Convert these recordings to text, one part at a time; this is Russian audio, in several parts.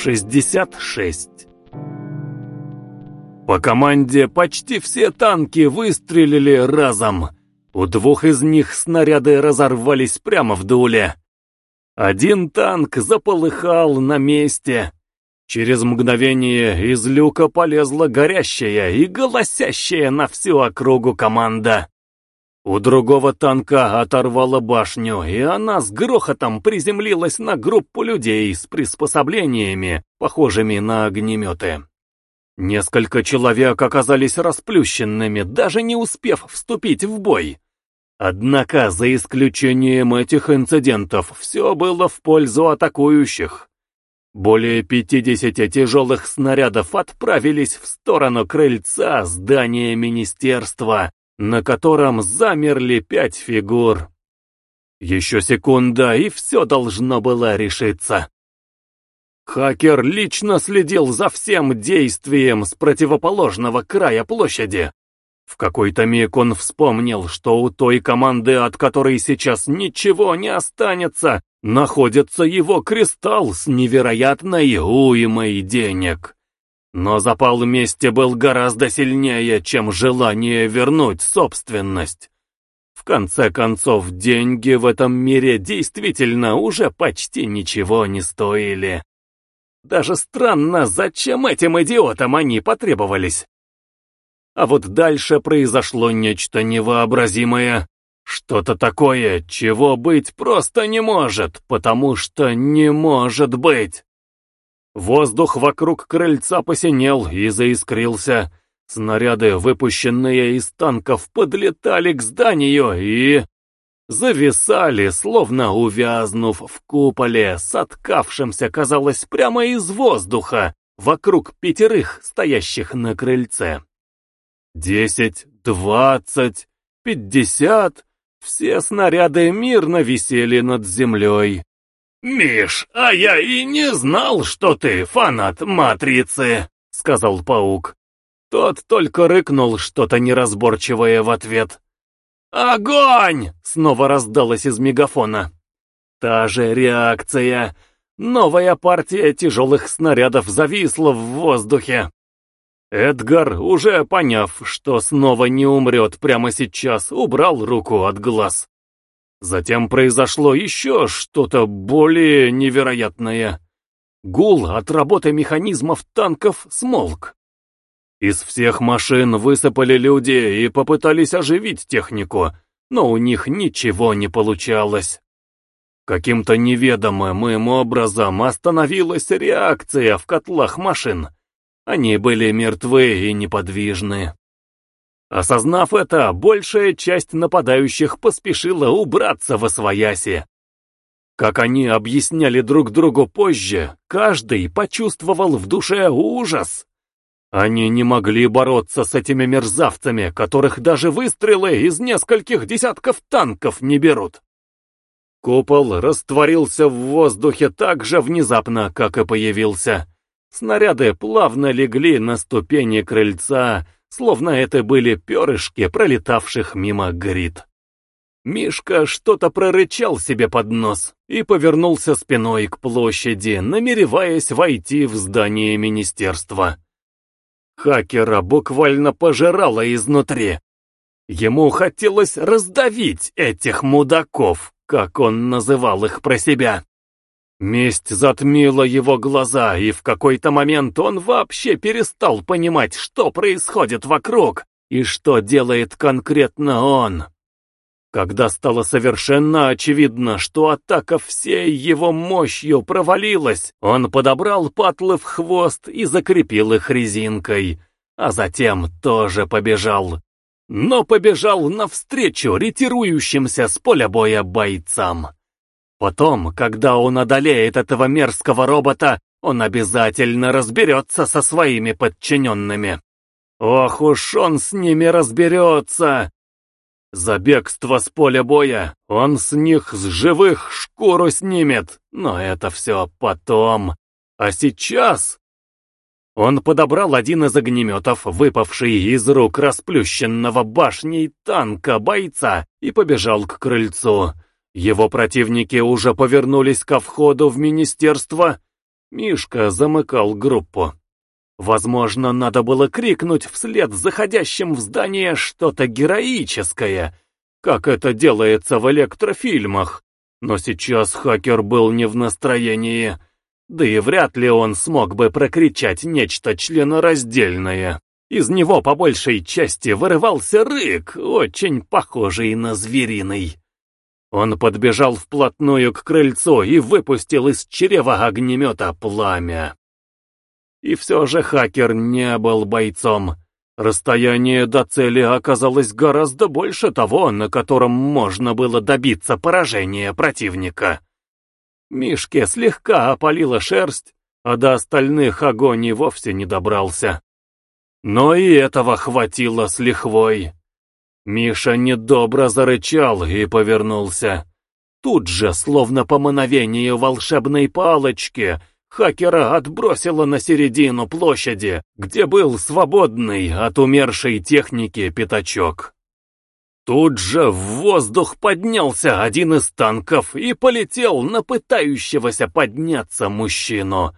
66 По команде почти все танки выстрелили разом. У двух из них снаряды разорвались прямо в дуле. Один танк заполыхал на месте. Через мгновение из люка полезла горящая и голосящая на всю округу команда. У другого танка оторвало башню, и она с грохотом приземлилась на группу людей с приспособлениями, похожими на огнеметы. Несколько человек оказались расплющенными, даже не успев вступить в бой. Однако, за исключением этих инцидентов, все было в пользу атакующих. Более 50 тяжелых снарядов отправились в сторону крыльца здания министерства, на котором замерли пять фигур. Еще секунда, и все должно было решиться. Хакер лично следил за всем действием с противоположного края площади. В какой-то миг он вспомнил, что у той команды, от которой сейчас ничего не останется, находится его кристалл с невероятной уймой денег. Но запал мести был гораздо сильнее, чем желание вернуть собственность. В конце концов, деньги в этом мире действительно уже почти ничего не стоили. Даже странно, зачем этим идиотам они потребовались. А вот дальше произошло нечто невообразимое. Что-то такое, чего быть просто не может, потому что не может быть. Воздух вокруг крыльца посинел и заискрился. Снаряды, выпущенные из танков, подлетали к зданию и... Зависали, словно увязнув в куполе, соткавшемся, казалось, прямо из воздуха, вокруг пятерых, стоящих на крыльце. Десять, двадцать, пятьдесят, все снаряды мирно висели над землей. «Миш, а я и не знал, что ты фанат Матрицы», — сказал паук. Тот только рыкнул что-то неразборчивое в ответ. «Огонь!» — снова раздалось из мегафона. Та же реакция. Новая партия тяжелых снарядов зависла в воздухе. Эдгар, уже поняв, что снова не умрет прямо сейчас, убрал руку от глаз. Затем произошло еще что-то более невероятное. Гул от работы механизмов танков смолк. Из всех машин высыпали люди и попытались оживить технику, но у них ничего не получалось. Каким-то неведомым им образом остановилась реакция в котлах машин. Они были мертвы и неподвижны. Осознав это, большая часть нападающих поспешила убраться во свояси. Как они объясняли друг другу позже, каждый почувствовал в душе ужас. Они не могли бороться с этими мерзавцами, которых даже выстрелы из нескольких десятков танков не берут. Купол растворился в воздухе так же внезапно, как и появился. Снаряды плавно легли на ступени крыльца, словно это были перышки, пролетавших мимо грит. Мишка что-то прорычал себе под нос и повернулся спиной к площади, намереваясь войти в здание министерства. Хакера буквально пожирало изнутри. Ему хотелось раздавить этих мудаков, как он называл их про себя. Месть затмила его глаза, и в какой-то момент он вообще перестал понимать, что происходит вокруг и что делает конкретно он. Когда стало совершенно очевидно, что атака всей его мощью провалилась, он подобрал патлы в хвост и закрепил их резинкой, а затем тоже побежал. Но побежал навстречу ретирующимся с поля боя бойцам. Потом, когда он одолеет этого мерзкого робота, он обязательно разберется со своими подчиненными. Ох уж он с ними разберется! За бегство с поля боя он с них с живых шкуру снимет, но это все потом. А сейчас... Он подобрал один из огнеметов, выпавший из рук расплющенного башней танка бойца, и побежал к крыльцу. Его противники уже повернулись ко входу в министерство. Мишка замыкал группу. Возможно, надо было крикнуть вслед заходящим в здание что-то героическое, как это делается в электрофильмах. Но сейчас хакер был не в настроении, да и вряд ли он смог бы прокричать нечто членораздельное. Из него по большей части вырывался рык, очень похожий на звериный. Он подбежал вплотную к крыльцу и выпустил из чрева огнемета пламя. И все же хакер не был бойцом. Расстояние до цели оказалось гораздо больше того, на котором можно было добиться поражения противника. Мишке слегка опалила шерсть, а до остальных огонь и вовсе не добрался. Но и этого хватило с лихвой. Миша недобро зарычал и повернулся. Тут же, словно по мановению волшебной палочки, хакера отбросило на середину площади, где был свободный от умершей техники пятачок. Тут же в воздух поднялся один из танков и полетел на пытающегося подняться мужчину.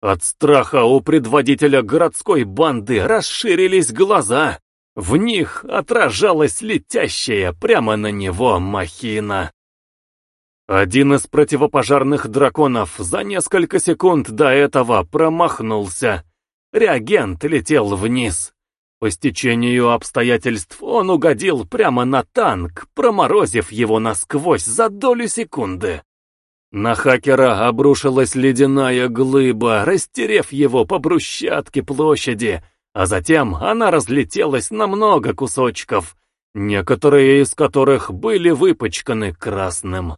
От страха у предводителя городской банды расширились глаза. В них отражалась летящая прямо на него махина. Один из противопожарных драконов за несколько секунд до этого промахнулся. Реагент летел вниз. По стечению обстоятельств он угодил прямо на танк, проморозив его насквозь за долю секунды. На хакера обрушилась ледяная глыба, растерев его по брусчатке площади, а затем она разлетелась на много кусочков, некоторые из которых были выпачканы красным.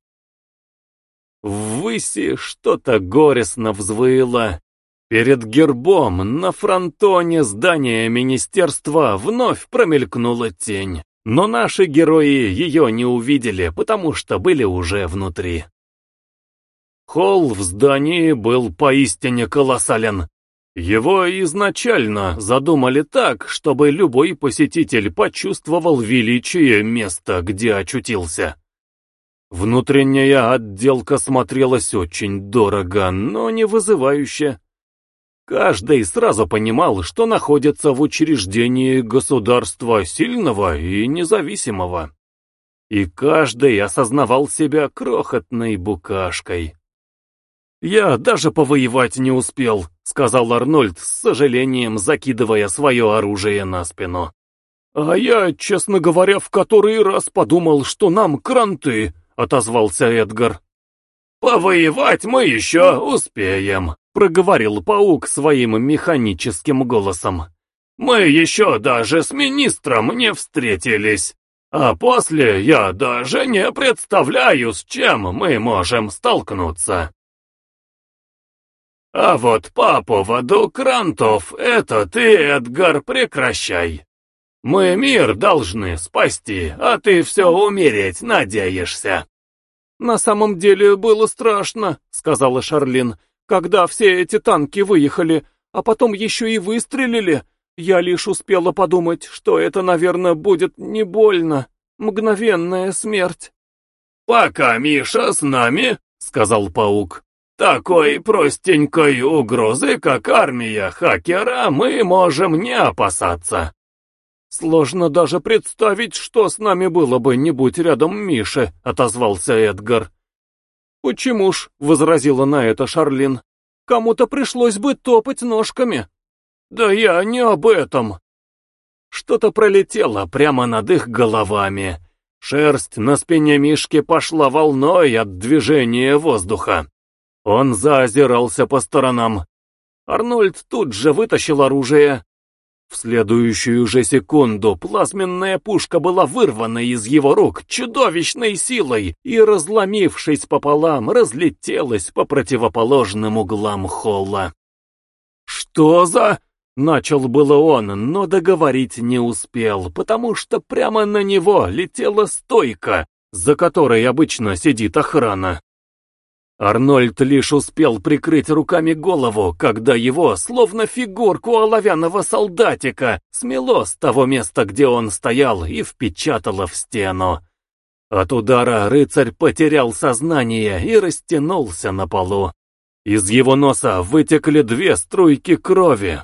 Ввыси что-то горестно взвыло. Перед гербом на фронтоне здания министерства вновь промелькнула тень, но наши герои ее не увидели, потому что были уже внутри. Холл в здании был поистине колоссален. Его изначально задумали так, чтобы любой посетитель почувствовал величие места, где очутился. Внутренняя отделка смотрелась очень дорого, но не вызывающе. Каждый сразу понимал, что находится в учреждении государства сильного и независимого. И каждый осознавал себя крохотной букашкой. «Я даже повоевать не успел», — сказал Арнольд, с сожалением закидывая свое оружие на спину. «А я, честно говоря, в который раз подумал, что нам кранты», — отозвался Эдгар. «Повоевать мы еще успеем», — проговорил паук своим механическим голосом. «Мы еще даже с министром не встретились, а после я даже не представляю, с чем мы можем столкнуться». А вот по поводу крантов, это ты, Эдгар, прекращай. Мы мир должны спасти, а ты все умереть надеешься. На самом деле было страшно, сказала Шарлин, когда все эти танки выехали, а потом еще и выстрелили. Я лишь успела подумать, что это, наверное, будет не больно. Мгновенная смерть. «Пока Миша с нами», — сказал паук, такой простенькой угрозы, как армия хакера, мы можем не опасаться. Сложно даже представить, что с нами было бы, не будь рядом Миши, отозвался Эдгар. Почему ж, возразила на это Шарлин, кому-то пришлось бы топать ножками. Да я не об этом. Что-то пролетело прямо над их головами. Шерсть на спине Мишки пошла волной от движения воздуха. Он заозирался по сторонам. Арнольд тут же вытащил оружие. В следующую же секунду плазменная пушка была вырвана из его рук чудовищной силой и, разломившись пополам, разлетелась по противоположным углам холла. «Что за...» — начал было он, но договорить не успел, потому что прямо на него летела стойка, за которой обычно сидит охрана. Арнольд лишь успел прикрыть руками голову, когда его, словно фигурку оловянного солдатика, смело с того места, где он стоял, и впечатало в стену. От удара рыцарь потерял сознание и растянулся на полу. Из его носа вытекли две струйки крови.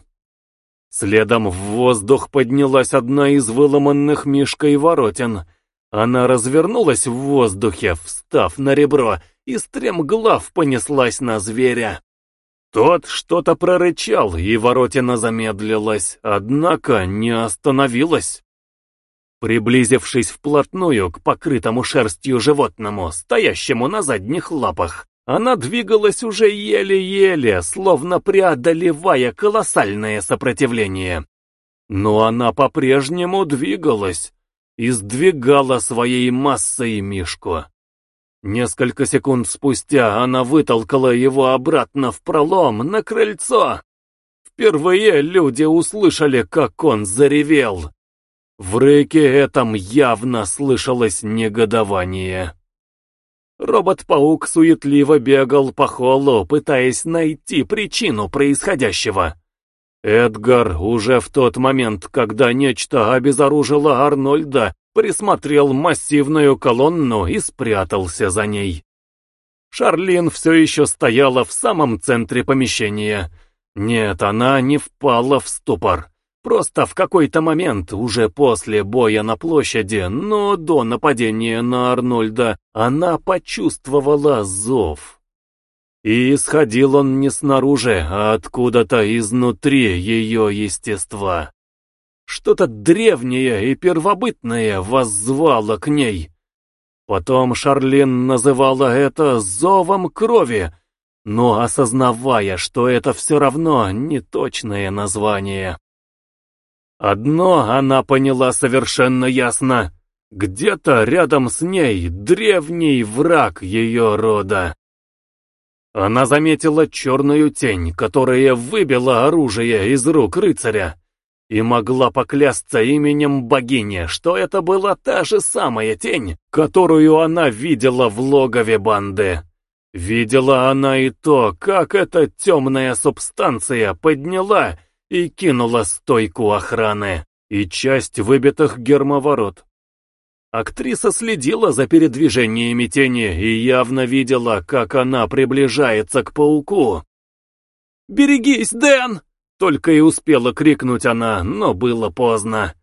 Следом в воздух поднялась одна из выломанных мишкой воротин. Она развернулась в воздухе, встав на ребро, и стремглав понеслась на зверя. Тот что-то прорычал, и воротина замедлилась, однако не остановилась. Приблизившись вплотную к покрытому шерстью животному, стоящему на задних лапах, она двигалась уже еле-еле, словно преодолевая колоссальное сопротивление. Но она по-прежнему двигалась и сдвигала своей массой Мишку. Несколько секунд спустя она вытолкала его обратно в пролом на крыльцо. Впервые люди услышали, как он заревел. В рыке этом явно слышалось негодование. Робот-паук суетливо бегал по холлу, пытаясь найти причину происходящего. Эдгар уже в тот момент, когда нечто обезоружило Арнольда, присмотрел массивную колонну и спрятался за ней. Шарлин все еще стояла в самом центре помещения. Нет, она не впала в ступор. Просто в какой-то момент, уже после боя на площади, но до нападения на Арнольда, она почувствовала зов. И исходил он не снаружи, а откуда-то изнутри ее естества. Что-то древнее и первобытное воззвало к ней. Потом Шарлин называла это «зовом крови», но осознавая, что это все равно не точное название. Одно она поняла совершенно ясно. Где-то рядом с ней древний враг ее рода. Она заметила черную тень, которая выбила оружие из рук рыцаря и могла поклясться именем богини, что это была та же самая тень, которую она видела в логове банды. Видела она и то, как эта темная субстанция подняла и кинула стойку охраны и часть выбитых гермоворот. Актриса следила за передвижениями тени и явно видела, как она приближается к пауку. «Берегись, Дэн!» Только и успела крикнуть она, но было поздно.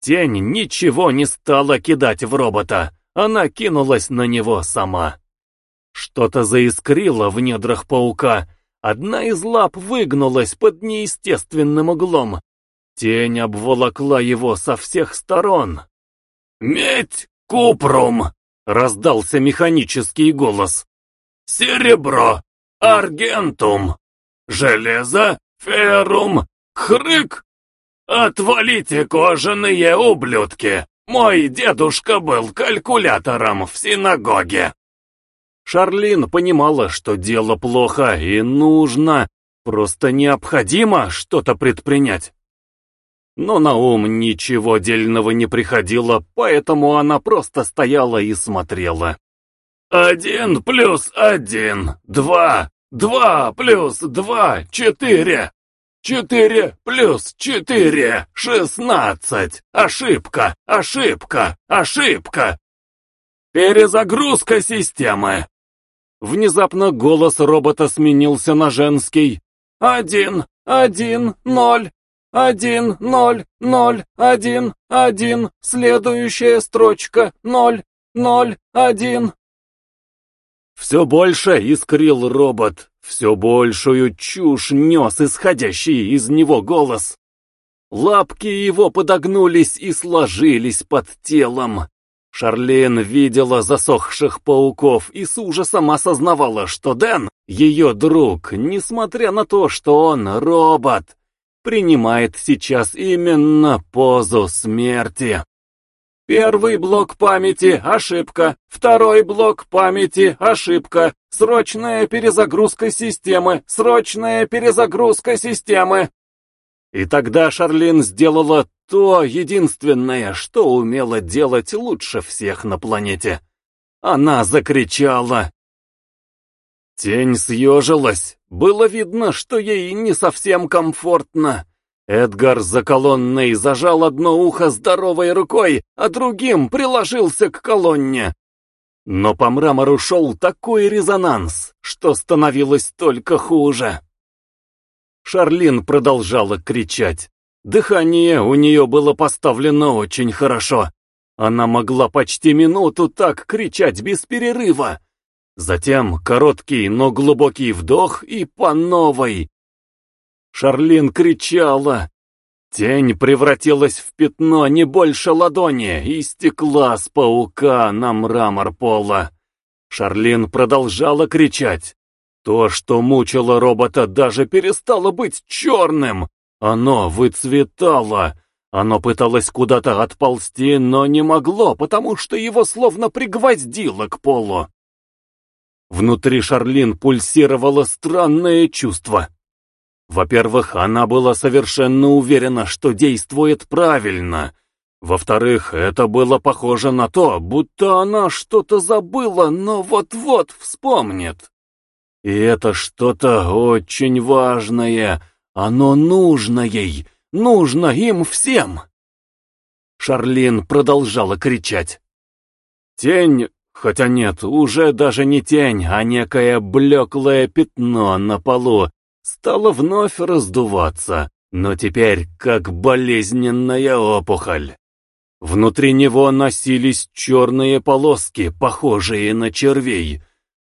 Тень ничего не стала кидать в робота, она кинулась на него сама. Что-то заискрило в недрах паука, одна из лап выгнулась под неестественным углом. Тень обволокла его со всех сторон. «Медь, купрум!» — раздался механический голос. «Серебро, аргентум, железо, «Ферум! Хрык! Отвалите, кожаные ублюдки! Мой дедушка был калькулятором в синагоге!» Шарлин понимала, что дело плохо и нужно, просто необходимо что-то предпринять. Но на ум ничего дельного не приходило, поэтому она просто стояла и смотрела. «Один плюс один, два, Два плюс два — четыре. Четыре плюс четыре — шестнадцать. Ошибка, ошибка, ошибка. Перезагрузка системы. Внезапно голос робота сменился на женский. Один, один, ноль, один, ноль, ноль, один, один, следующая строчка, ноль, ноль, один. Все больше искрил робот, все большую чушь нес исходящий из него голос. Лапки его подогнулись и сложились под телом. Шарлен видела засохших пауков и с ужасом осознавала, что Дэн, ее друг, несмотря на то, что он робот, принимает сейчас именно позу смерти. Первый блок памяти – ошибка. Второй блок памяти – ошибка. Срочная перезагрузка системы. Срочная перезагрузка системы. И тогда Шарлин сделала то единственное, что умела делать лучше всех на планете. Она закричала. Тень съежилась. Было видно, что ей не совсем комфортно. Эдгар за колонной зажал одно ухо здоровой рукой, а другим приложился к колонне. Но по мрамору шел такой резонанс, что становилось только хуже. Шарлин продолжала кричать. Дыхание у нее было поставлено очень хорошо. Она могла почти минуту так кричать без перерыва. Затем короткий, но глубокий вдох и по новой. Шарлин кричала. Тень превратилась в пятно не больше ладони и стекла с паука на мрамор пола. Шарлин продолжала кричать. То, что мучило робота, даже перестало быть черным. Оно выцветало. Оно пыталось куда-то отползти, но не могло, потому что его словно пригвоздило к полу. Внутри Шарлин пульсировало странное чувство. Во-первых, она была совершенно уверена, что действует правильно. Во-вторых, это было похоже на то, будто она что-то забыла, но вот-вот вспомнит. И это что-то очень важное, оно нужно ей, нужно им всем. Шарлин продолжала кричать. Тень, хотя нет, уже даже не тень, а некое блеклое пятно на полу, стало вновь раздуваться, но теперь как болезненная опухоль. Внутри него носились черные полоски, похожие на червей,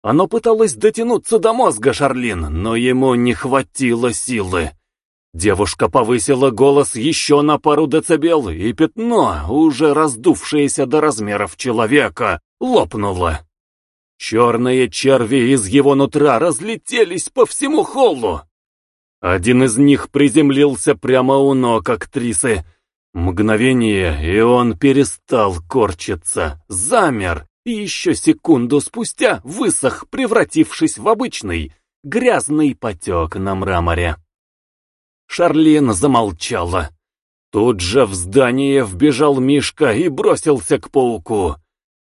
оно пыталось дотянуться до мозга Шарлин, но ему не хватило силы. Девушка повысила голос еще на пару децибел, и пятно, уже раздувшееся до размеров человека, лопнуло. Черные черви из его нутра разлетелись по всему холлу. Один из них приземлился прямо у ног актрисы. Мгновение, и он перестал корчиться, замер, и еще секунду спустя высох, превратившись в обычный, грязный потек на мраморе. Шарлин замолчала. Тут же в здание вбежал Мишка и бросился к пауку.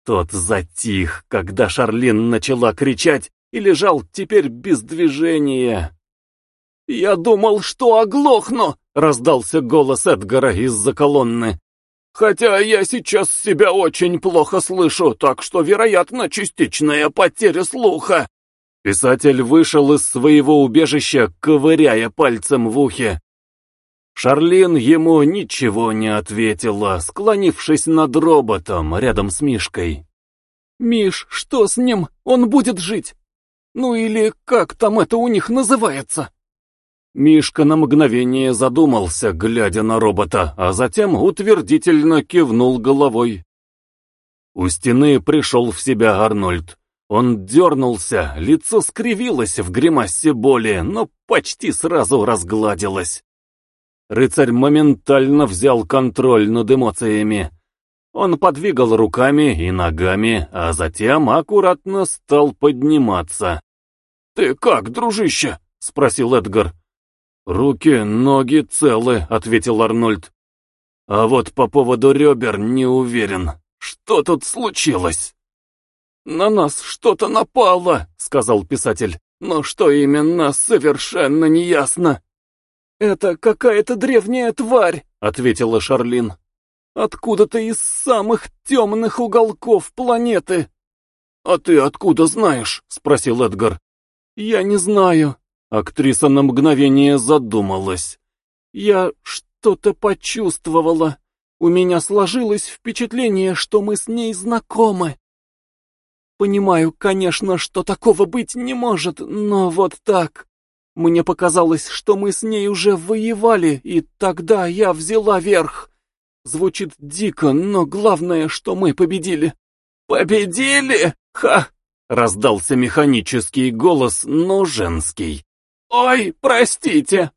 Тот затих, когда Шарлин начала кричать и лежал теперь без движения. «Я думал, что оглохну!» — раздался голос Эдгара из-за колонны. Хотя я сейчас себя очень плохо слышу, так что, вероятно, частичная потеря слуха. Писатель вышел из своего убежища, ковыряя пальцем в ухе. Шарлин ему ничего не ответила, склонившись над роботом рядом с Мишкой. «Миш, что с ним? Он будет жить? Ну или как там это у них называется?» Мишка на мгновение задумался, глядя на робота, а затем утвердительно кивнул головой. У стены пришел в себя Арнольд. Он дернулся, лицо скривилось в гримасе боли, но почти сразу разгладилось. Рыцарь моментально взял контроль над эмоциями. Он подвигал руками и ногами, а затем аккуратно стал подниматься. «Ты как, дружище?» — спросил Эдгар. «Руки, ноги целы», — ответил Арнольд. «А вот по поводу ребер не уверен. Что тут случилось?» «На нас что-то напало», — сказал писатель. «Но что именно, совершенно неясно». «Это какая-то древняя тварь», — ответила Шарлин. «Откуда-то из самых темных уголков планеты». «А ты откуда знаешь?» — спросил Эдгар. «Я не знаю», Актриса на мгновение задумалась. «Я что-то почувствовала. У меня сложилось впечатление, что мы с ней знакомы. Понимаю, конечно, что такого быть не может, но вот так. Мне показалось, что мы с ней уже воевали, и тогда я взяла верх. Звучит дико, но главное, что мы победили». «Победили? Ха!» — раздался механический голос, но женский. «Ой, простите!»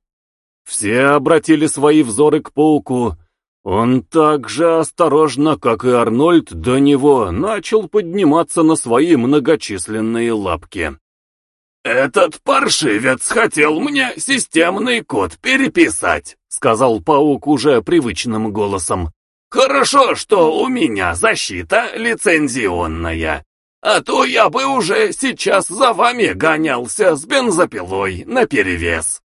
Все обратили свои взоры к пауку. Он так же осторожно, как и Арнольд до него, начал подниматься на свои многочисленные лапки. «Этот паршивец хотел мне системный код переписать», — сказал паук уже привычным голосом. «Хорошо, что у меня защита лицензионная. А то я бы уже сейчас за вами гонялся с бензопилой наперевес.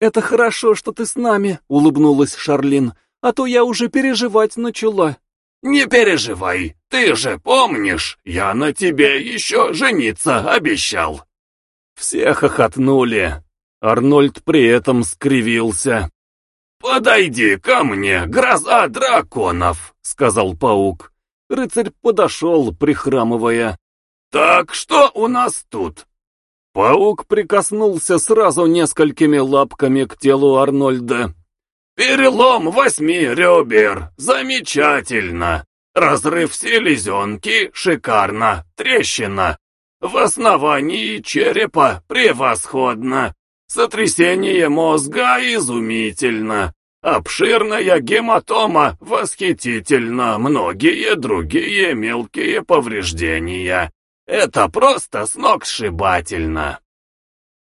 «Это хорошо, что ты с нами», — улыбнулась Шарлин, «а то я уже переживать начала. Не переживай, ты же помнишь, я на тебе еще жениться обещал. Все хохотнули. Арнольд при этом скривился. «Подойди ко мне, гроза драконов!» — сказал паук. Рыцарь подошел, прихрамывая. «Так что у нас тут?» Паук прикоснулся сразу несколькими лапками к телу Арнольда. «Перелом восьми ребер! Замечательно! Разрыв селезенки шикарно! Трещина! В основании черепа превосходно! Сотрясение мозга изумительно! Обширная гематома восхитительно! Многие другие мелкие повреждения! Это просто сногсшибательно!»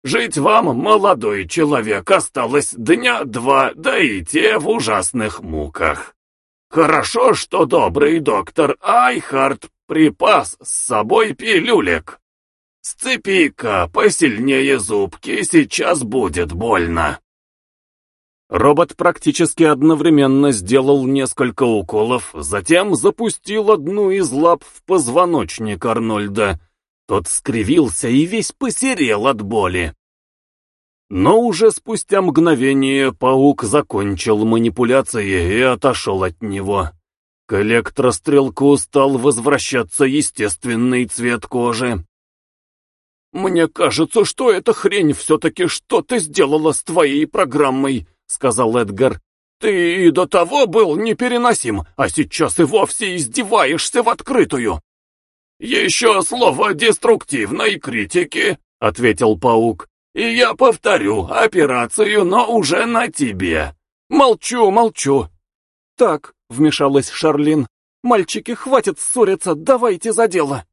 Жить вам, молодой человек, осталось дня два, да и те в ужасных муках. Хорошо, что добрый доктор Айхард припас с собой пилюлек. Сцепи-ка посильнее зубки, сейчас будет больно. Робот практически одновременно сделал несколько уколов, затем запустил одну из лап в позвоночник Арнольда, тот скривился и весь посерел от боли. Но уже спустя мгновение паук закончил манипуляции и отошел от него. К электрострелку стал возвращаться естественный цвет кожи. «Мне кажется, что эта хрень все-таки что-то сделала с твоей программой», — сказал Эдгар. «Ты и до того был непереносим, а сейчас и вовсе издеваешься в открытую». «Еще слово деструктивной критики», — ответил паук. «И я повторю операцию, но уже на тебе». «Молчу, молчу». «Так», — вмешалась Шарлин, — «мальчики, хватит ссориться, давайте за дело».